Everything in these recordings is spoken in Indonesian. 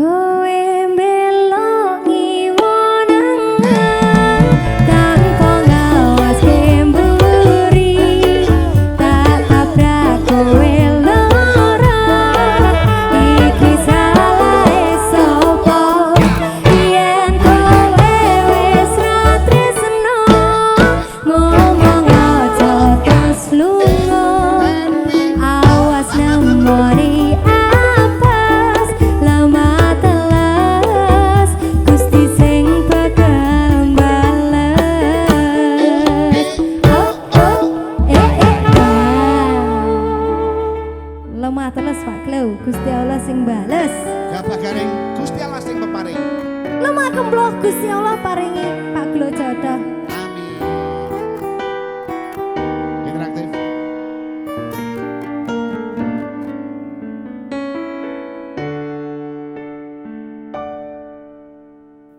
Kau Gapa garing Gusti Allah sing peparing. Lumaku kembloh, Gusti Allah paringi Pak Glo jodoh. Amin.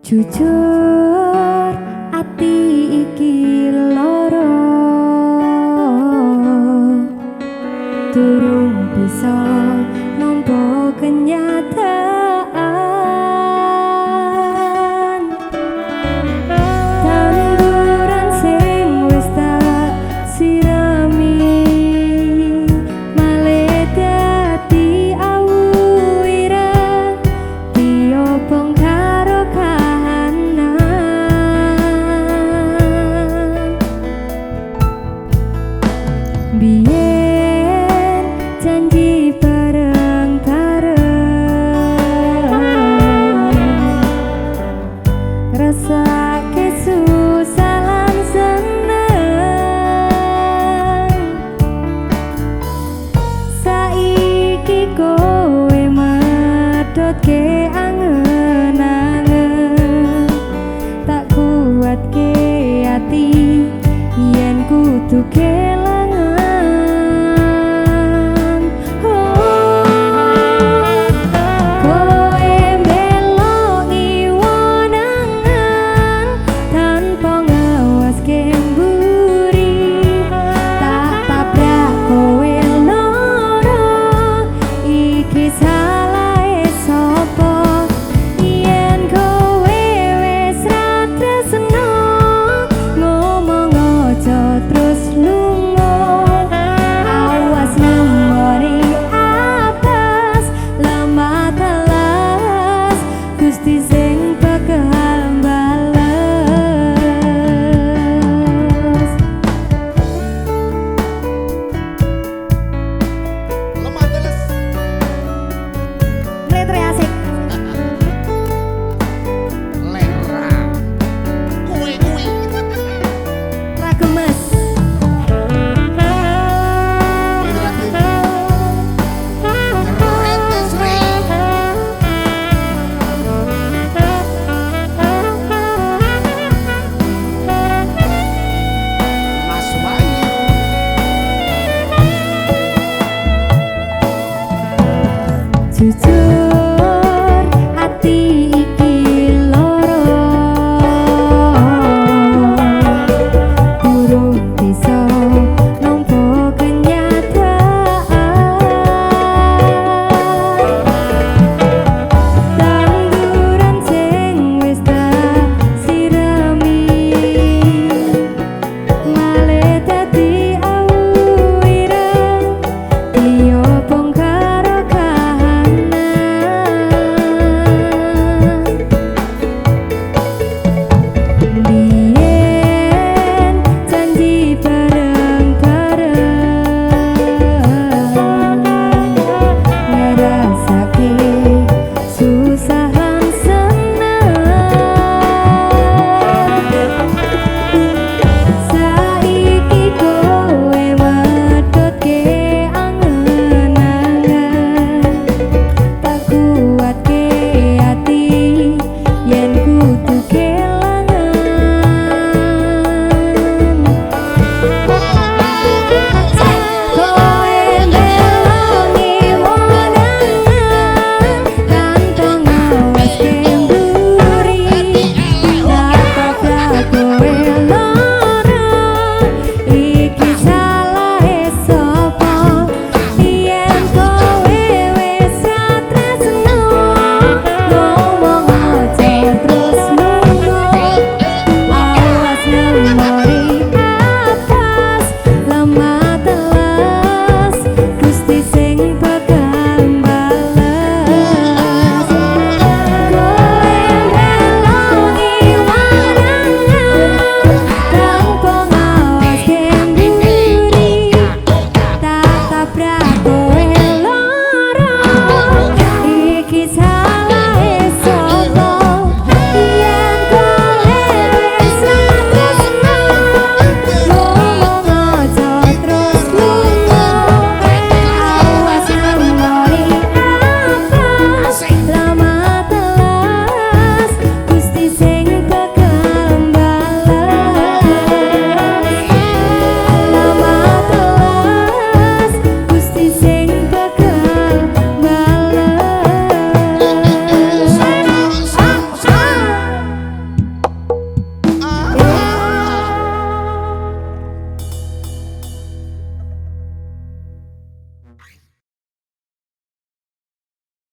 Jujur ati iki loro Turung bisa nampa kenyata. 어떻게